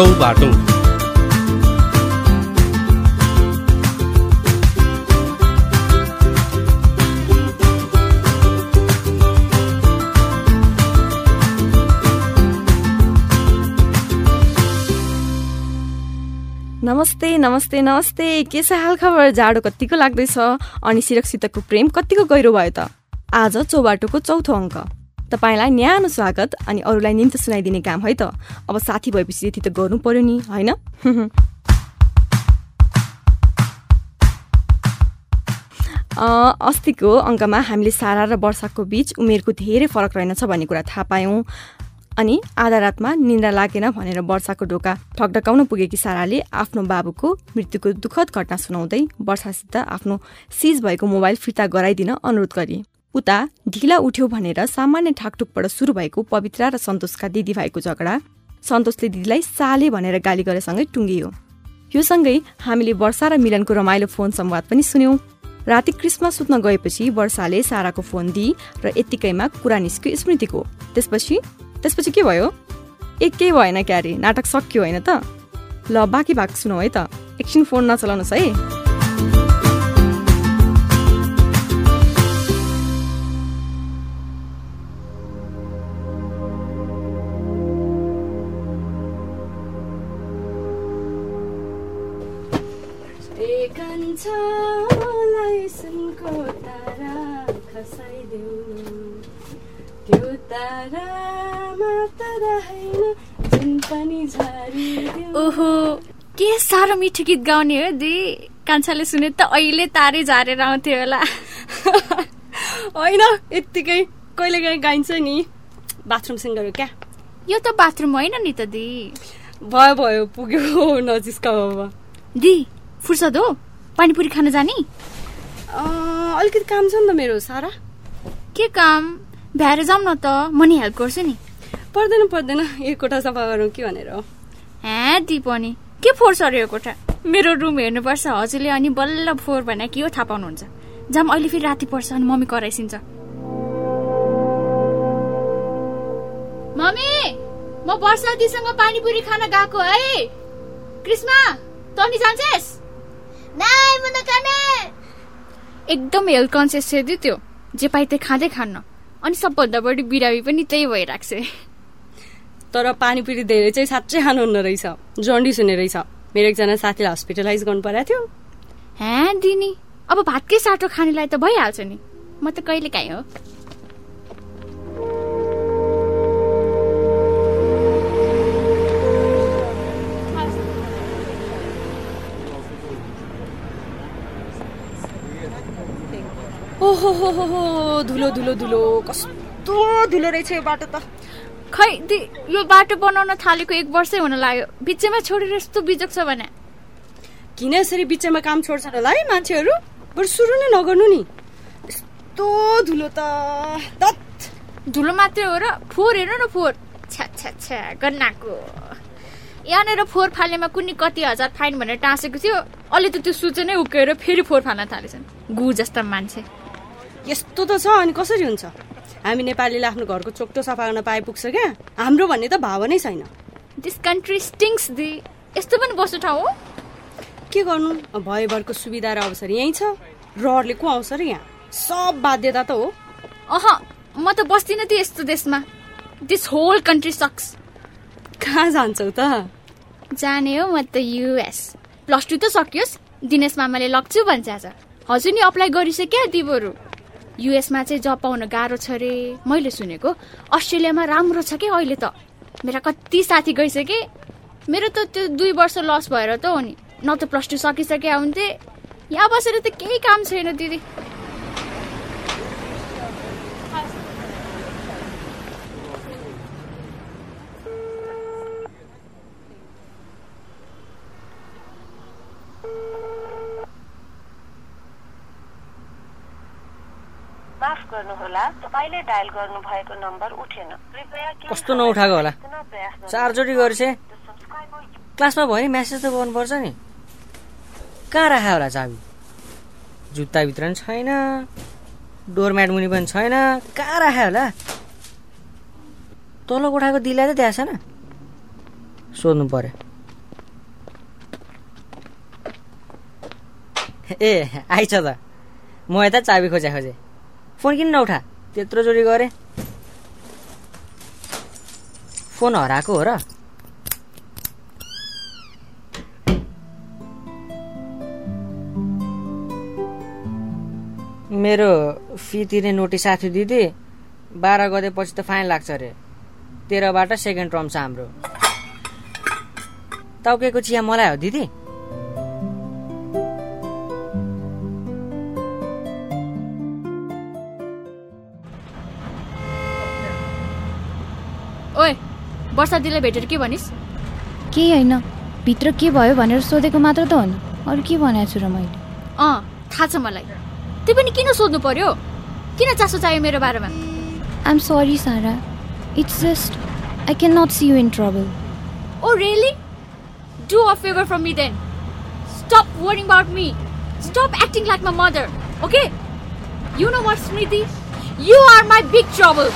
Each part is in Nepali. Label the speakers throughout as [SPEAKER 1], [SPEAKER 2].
[SPEAKER 1] चौबाटो
[SPEAKER 2] नमस्ते नमस्ते नमस्ते के छ हाल खबर जाडो कतिको लाग्दैछ अनि सुरक्षितको प्रेम कतिको गहिरो भयो त आज चौबाटोको चौथो अङ्क तपाईँलाई न्यानो स्वागत अनि अरूलाई निम्त सुनाइदिने काम है त। अब साथी भएपछि यति त गर्नु पर्यो नि होइन? अस्तिको अङ्कमा हामीले सारा र वर्षाको बिच उमेरको धेरै फरक रहेनछ भन्ने कुरा थाहा पायौँ। अनि आधा रातमा निन्द्रा लागेन भनेर वर्षाको ढोका ठकढकाउन पुगेकी साराले आफ्नो बाबुको मृत्युको दुःखद घटना सुनाउँदै वर्षासित आफ्नो सिज भएको मोबाइल फिर्ता गराइदिन अनुरोध गरे। उता ढिला उठ्यो भनेर सामान्य ठाकटुकबाट सुरु भएको पवित्रा र सन्तोषका दिदीभाइको झगडा सन्तोषले दिदीलाई साले भनेर गाली गरेसँगै टुङ्गियो। यो सँगै हामीले वर्षा र मिलनको रमाइलो फोन संवाद पनि सुन्यौं। राति क्रिसमस सुत्न गएपछि वर्षाले साराको फोन दिई र यत्तिकैमा कुरा निस्क्यो स्मृतिको। त्यसपछि त्यसपछि के भयो? एक भएन क्यारे नाटक सकियो होइन त? ल बाँकी भाग सुनौ है त। एकछिन फोन नचलाउनुहोस् है। सुनको तारा खसाइदेऊ। त्यो
[SPEAKER 3] ओहो के साह्रो मिठो गीत गाउने हो दि? कान्छाले सुने त अहिले तारै झारेर आउँथ्यो होला।
[SPEAKER 2] होइन यत्तिकै कहिले काहीँ गाइन्छ नि। बाथरुम सिङ्गर क्या।
[SPEAKER 3] यो त बाथरुम होइन नि त दि।
[SPEAKER 2] भयो भयो पुग्यो नजिस्का बाबा
[SPEAKER 3] दि फुर्सद हो? पानीपुरी खान जाने?
[SPEAKER 2] अलिकति काम छ नि त मेरो सारा।
[SPEAKER 3] के काम? भ्याएर जाउँ न त म नि हेल्प गर्छु नि।
[SPEAKER 2] पर्दैन पर्दैन। यो कोठा सफा गरौँ कि भनेर।
[SPEAKER 3] हे दी पनि के फोहोर सर यो कोठा? मेरो रुम हेर्नुपर्छ हजुरले अनि बल्ल फोहोर भने के हो थाहा पाउनुहुन्छ। जाम अहिले फेरि राति पर्छ अनि मम्मी कराइसिन्छ। मम्मी म वर्षा दिसँग पानीपुरी खान गएको है। कृष्णा तँ नि जान्छेस? एकदम हेल्थ कन्सियस छ त्यो जे पाइ त्यही खाँदै खान्न। अनि सबभन्दा बढी बिरामी पनि त्यही भइरहेको छ।
[SPEAKER 2] तर पानीपुरी धेरै चाहिँ साँच्चै खानुहुन्न रहेछ। जन्डिस हुने रहेछ। मेरो एकजना साथीलाई हस्पिटलाइज गर्नु परेको थियो।
[SPEAKER 3] ह्या दिनी। अब भातकै साटो खानेलाई त भइहाल्छ नि। म त कहिले काहीँ हो?
[SPEAKER 2] ओहो हो हो हो धुलो धुलो धुलो कस्तो धुलो रहेछ यो बाटो त।
[SPEAKER 3] खै दि यो बाटो बनाउन थालेको एक वर्षै हुन लाग्यो। बिचैमा छोडेर यस्तो बिजोक छ भने?
[SPEAKER 2] किन यसरी बिचैमा काम छोड्छन् होला है मान्छेहरू? बरु सुरु नै नगर्नु नि। यस्तो धुलो त
[SPEAKER 3] धुलो मात्रै हो र फोहोर हेर न फोहोर। छ्या छ्या छ्या गन्नाको। यहाँनिर फोहोर फाल्नेमा कुनै कति हजार फाइन भनेर टाँसेको थियो। अहिले त त्यो सूचनै उकेर फेरि फोहोर फाल्न थालेछन्। गु जस्ता मान्छे।
[SPEAKER 2] यस्तो त छ अनि कसरी हुन्छ? हामी नेपालीले आफ्नो घरको चोक्टो सफा गर्न पाए पुग्छ क्या? हाम्रो भन्ने त भावनै छैन।
[SPEAKER 3] This country stings the. यस्तो पनि बस्नु ठाउँ हो?
[SPEAKER 2] के गर्नु? भयभरको सुविधा र अवसर यहीँ छ। रहरले को आउँछ र यहाँ? सब बाध्यता त हो।
[SPEAKER 3] अह म त बस्दिनँ त यस्तो देशमा। दिस होल कन्ट्री सक्स
[SPEAKER 2] कहाँ जान्छौ त?
[SPEAKER 3] जाने हो म त युएस प्लस टू त सकियोस्। दिनेश मामाले लग्छु भन्छ आज। हजुर नि अप्लाई गरिसक्यो दिबोहरू। युएसमा चाहिँ जब पाउन गाह्रो छ अरे मैले सुनेको अस्ट्रेलियामा राम्रो छ कि अहिले त? मेरा कति साथी गइसके। मेरो त त्यो दुई वर्ष लस भएर त हो नि। न त प्लस टू सकिसके हुन्थे यहाँ बसेर त केही काम छैन दिदी।
[SPEAKER 4] माफ गर्नुहोला। तपाईँले डायल गर्नु भएको नम्बर उठेन। कृपया
[SPEAKER 5] कस्तो नउठाएको होला? चारचोटि गरेछ। क्लासमा भयो नि म्यासेज त गर्नुपर्छ नि। कहाँ राख्यो होला चाबी? जुत्ताभित्र पनि छैन। डोरम्याट मुनि पनि छैन। कहाँ राख्यो होला? तल कोठाको दिलाई त त्यहाँ छैन सोध्नु पर्यो। ए आइछ त। म यता चाबी खोजे खोजेँ फोन किन नउठा? त्यत्रो जोडी गरेँ। फोन हराएको हो र। मेरो फी तिर्ने नोटिस आथ्यो दिदी। बाह्र गतेपछि त फाइन लाग्छ अरे। तेह्रबाट सेकेन्ड टर्म छ हाम्रो। टाउकेको चिया मलाई हो दिदी।
[SPEAKER 3] ओए वर्षा दिदीलाई भेटेर के भनिस्?
[SPEAKER 1] केही होइन। भित्र के भयो भनेर सोधेको मात्र त हो नि अरू के भनेको छु र मैले?
[SPEAKER 3] अँ थाहा छ मलाई। त्यो पनि किन सोध्नु पर्यो? किन चासो चाहियो मेरो बारेमा?
[SPEAKER 1] I'm sorry Sara it's just I can not see you in trouble
[SPEAKER 3] oh really do a favour from me then stop worrying about me stop acting like my mother okay you know what Smriti you are my big trouble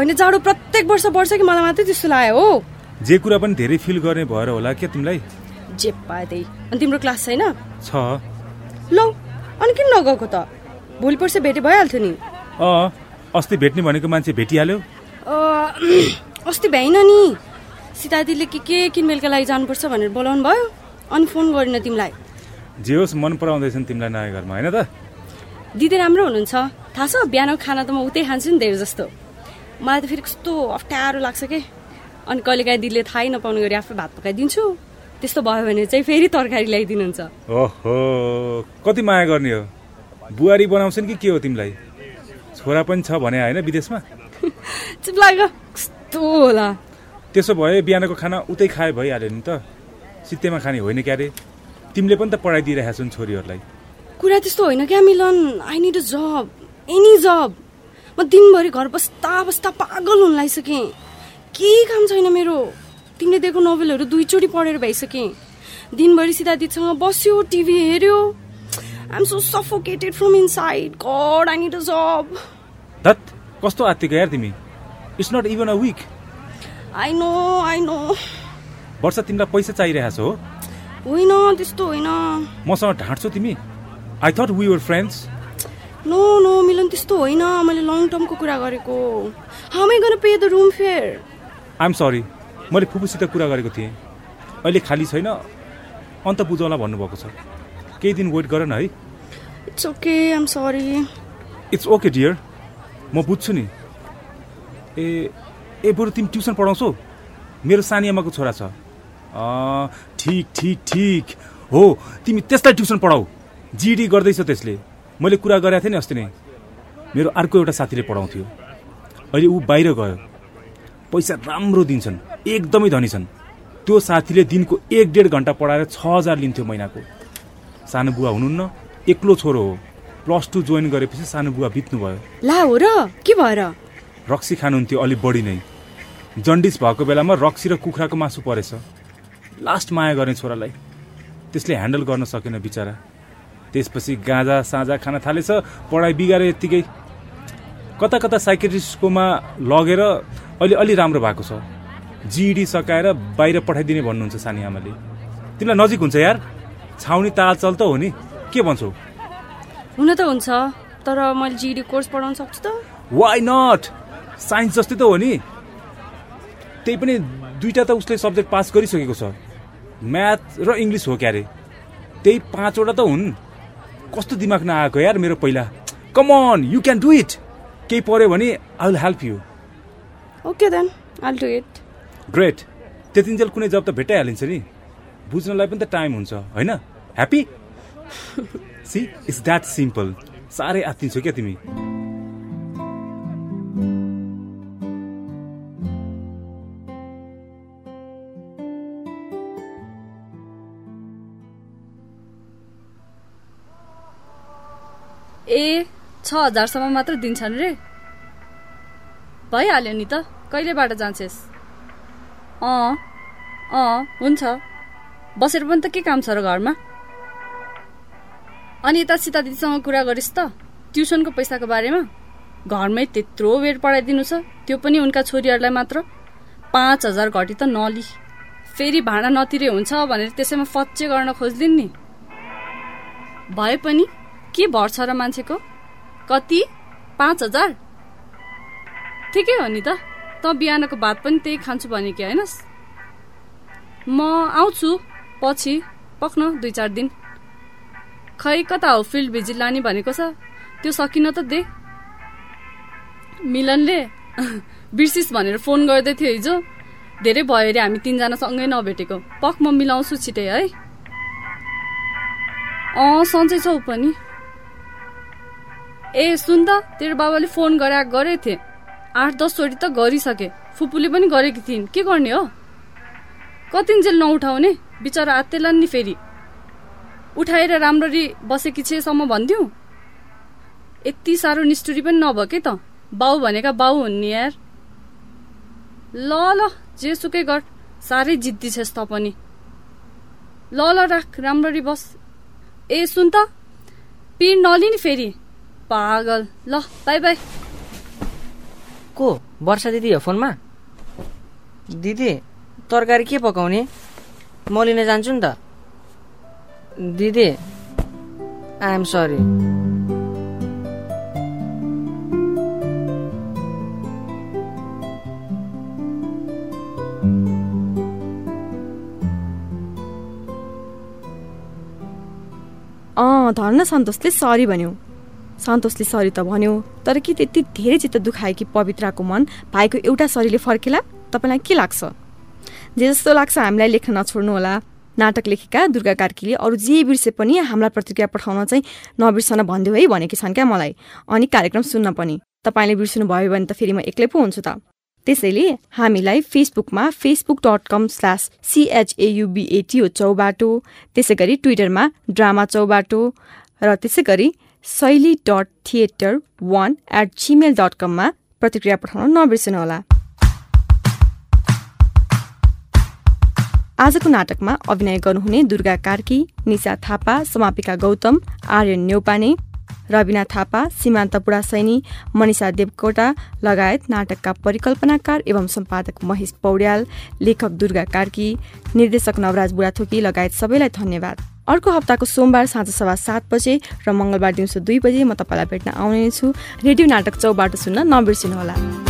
[SPEAKER 6] होइन जाडो प्रत्येक वर्ष बढ्छ कि मलाई मात्रै त्यस्तो लाग्यो हो।
[SPEAKER 7] जे कुरा पनि धेरै फिल गर्ने भएर होला क्या तिमीलाई?
[SPEAKER 6] जे पाए त्यही। अनि तिम्रो क्लास छैन?
[SPEAKER 7] छ।
[SPEAKER 6] लौ अनि किन नगएको त? भोलि पर्सि भेटे भइहाल्थ्यो नि।
[SPEAKER 7] अँ अस्ति भेट्ने भनेको मान्छे भेटिहाल्यो।
[SPEAKER 6] अस्ति भ्याइन नि। सीता दिदीले के के किनमेलका लागि जानुपर्छ भनेर बोलाउनु भयो। अनि फोन गरिन तिमीलाई।
[SPEAKER 7] जे होस् मन पराउँदैछन् तिमीलाई नयाँ घरमा होइन त?
[SPEAKER 6] दिदी राम्रो हुनुहुन्छ। थाहा छ बिहानको खाना त म उतै खान्छु नि धेरै जस्तो मलाई त फेरि कस्तो अप्ठ्यारो लाग्छ के? अनि कहिलेकाहीँ दिदीले थाहै नपाउने गरी आफै भात पकाइदिन्छु। त्यस्तो भयो भने चाहिँ फेरि तरकारी ल्याइदिनुहुन्छ।
[SPEAKER 7] ओहो कति माया गर्ने हो? बुहारी बनाउँछन् कि के हो तिमीलाई? छोरा पनि छ भने होइन विदेशमा?
[SPEAKER 6] चुप लाग्यो। कस्तो होला।
[SPEAKER 7] त्यसो भए बिहानको खाना उतै खाए भइहाल्यो नि त। सित्तेमा खाने होइन क्यारे। तिमीले पनि त पढाइदिइरहेका छन् छोरीहरूलाई।
[SPEAKER 6] कुरा त्यस्तो होइन क्या Milan. I need a job any job म दिनभरि घर बस्दा बस्दा पागल हुन लागिसकेँ। केही काम छैन मेरो? तिमीले दिएको नोभेलहरू दुईचोटि पढेर भइसकेँ दिनभरि सिधा दिदीसँग बस्यो टिभी हेऱ्यो। I'm so suffocated from inside god I need a job
[SPEAKER 7] धत कस्तो आत्तिको यार तिमी? It's not even a week
[SPEAKER 6] I know I know
[SPEAKER 7] वर्ष तिमीलाई पैसा चाहिरहेको छ हो?
[SPEAKER 6] होइन त्यस्तो होइन।
[SPEAKER 7] मसँग ढाँट्छौ तिमी? I thought we were friends
[SPEAKER 6] no no Milan त्यस्तो होइन। मैले लङ टर्मको कुरा गरेको। Gonna pay the room fare
[SPEAKER 7] I'm sorry मैले फुपूसित कुरा गरेको थिएँ। अहिले खाली छैन। अन्त बुझाउला भन्नुभएको छ। केही दिन वेट गर न है।
[SPEAKER 6] It's okay I am sorry
[SPEAKER 7] it's okay dear म बुझ्छु नि। ए ए बरु तिमी ट्युसन पढाउँछौ? मेरो सानी आमाको छोरा छ। ठिक ठिक ठिक। हो तिमी त्यसलाई ट्युसन पढाऊ। जिडी गर्दैछ त्यसले। मैले कुरा गरेको थिएँ नि अस्ति नै। मेरो अर्को एउटा साथीले पढाउँथ्यो। अहिले ऊ बाहिर गयो। पैसा राम्रो दिन्छन्। एकदमै धनी छन्। त्यो साथीले दिनको एक डेढ घन्टा पढाएर छ हजार लिन्थ्यो महिनाको। सानो बुवा हुनुहुन्न। एक्लो छोरो हो। प्लस टू जोइन गरेपछि सानो बुवा बित्नुभयो।
[SPEAKER 6] ला हो र के भएर?
[SPEAKER 7] रक्सी खानुहुन्थ्यो अलिक बढी नै। जन्डिस भएको बेलामा रक्सी र कुखुराको मासु परेछ। लास्ट माया गर्ने छोरालाई। त्यसले ह्यान्डल गर्न सकेन बिचरा। त्यसपछि गाँजा साँझा खान थालेछ। पढाइ बिगारे यत्तिकै। कता कता साइकेट्रिस्टकोमा लगेर अहिले अलि राम्रो भएको छ। जिडी सकाएर बाहिर पठाइदिने भन्नुहुन्छ सानी आमाले। तिमीलाई नजिक हुन्छ यार। छाउनी तालचल त हो नि। के भन्छौ?
[SPEAKER 6] हुन त हुन्छ तर मैले जिडी कोर्स पढाउन सक्छु त।
[SPEAKER 7] वाइ नट साइन्स जस्तै त हो नि। त्यही पनि दुईवटा त उसले सब्जेक्ट पास गरिसकेको छ। म्याथ र इङ्ग्लिस हो क्यारे। त्यही पाँचवटा त हुन्। कस्तो दिमाग नआएको यार मेरो पहिला। Come on you can do it केही पऱ्यो भने I will help you
[SPEAKER 6] okay then I'll do it
[SPEAKER 7] great त्यतिन्जेल कुनै जब त भेटाइहालिन्छ नि। बुझ्नलाई पनि त टाइम हुन्छ होइन? Happy see it's that simple साह्रै आत्तिन्छौ क्या तिमी।
[SPEAKER 8] ए छ हजारसम्म मात्र दिन्छन् रे। भइहाल्यो नि त। कहिलेबाट जान्छेस्? अँ अँ हुन्छ। बसेर पनि त के काम छ र घरमा? अनि यता सीता दिदीसँग कुरा गरिस् त। ट्युसनको पैसाको बारेमा। घरमै त्यत्रो बेर पढाइदिनु छ। त्यो पनि उनका छोरीहरूलाई मात्र। पाँच हजार घटी त नली फेरि भाँडा नतिरे हुन्छ भनेर त्यसैमा फच्चे गर्न खोज्दिन् नि। भए पनि के भर छ र मान्छेको? कति? पाँच हजार? ठिकै हो नि त। त बिहानको भात पनि त्यही खान्छु भने कि होइनस् म आउँछु पछि पक्न दुई चार दिन। खै कता हो फिल्ड भिजिट लाने भनेको छ? त्यो सकिन त दे। मिलनले बिर्सिस भनेर फोन गर्दै थियो हिजो। धेरै भयो अरे हामी तिनजना सँगै नभेटेको। पक म मिलाउँछु छिटै है। अँ सन्चै छौ पनि। ए सुन त तेरो बाबाले फोन गरे गरेको थिएँ। आठ दसचोटि त गरिसके। फुपूले पनि गरेकी थिइन्। के गर्ने हो? कतिन्जेल नउठाउने? बिचरा आत्तेलान् नि फेरि। उठाएर राम्ररी बसेकी छेसम्म भनिदिउँ। यति साह्रो निष्ठुरी पनि नभयो के त? बाउ भनेका बाउ हुन् नि यार। ल ल जे सुकै गर। साह्रै जिद्दी छेस् त पनि। ल ल राख। राम्ररी बस। ए सुन त। पिर नलिने फेरि। पागल। ल बाई बाई।
[SPEAKER 5] को? वर्षा दिदी हो फोनमा? दिदी तरकारी के पकाउने? म लिन जान्छु नि त। दिदी आइएम सरी
[SPEAKER 2] अँ धर्न सन्तोषले सरी भन्यो। सन्तोषले सरी त भन्यो तर के त्यति धेरै चित्त दुखायो कि पवित्राको मन? भाइको एउटा सरीले फर्केला? तपाईँलाई के लाग्छ? जे जस्तो लाग्छ हामीलाई लेख्न नछोड्नु होला। नाटक लेखेका दुर्गा कार्कीले अरू जे बिर्से पनि हामीलाई प्रतिक्रिया पठाउन चाहिँ नबिर्सन भनिदियो है भनेकी छन् क्या मलाई। अनि कार्यक्रम सुन्न पनि। तपाईँले बिर्सनु भयो भने त फेरि म एक्लै पो हुन्छु त। त्यसैले हामीलाई फेसबुकमा Facebook dot com slash CHAUBAT हो चौबाटो त्यसै गरी ट्विटरमा ड्रामा चौबाटो र त्यसै गरी Shaili dot theatre one eight Gmail dot कममा प्रतिक्रिया पठाउन नबिर्सनुहोला। आजको नाटकमा अभिनय गर्नुहुने दुर्गा कार्की निशा थापा समापिका गौतम आर्यन न्यौपाने रविना थापा सीमान्त सैनी मनिषा देवकोटा लगायत नाटकका परिकल्पनाकार एवं सम्पादक महेश पौड्याल लेखक दुर्गा कार्की निर्देशक नवराज बुढाथोकी लगायत सबैलाई धन्यवाद। अर्को हप्ताको सोमबार साँझ सभा सात बजे र मङ्गलबार दिउँसो दुई बजे म तपाईँलाई भेट्न आउने छु रेडियो नाटक चौबाट सुन्न नबिर्सिनुहोला।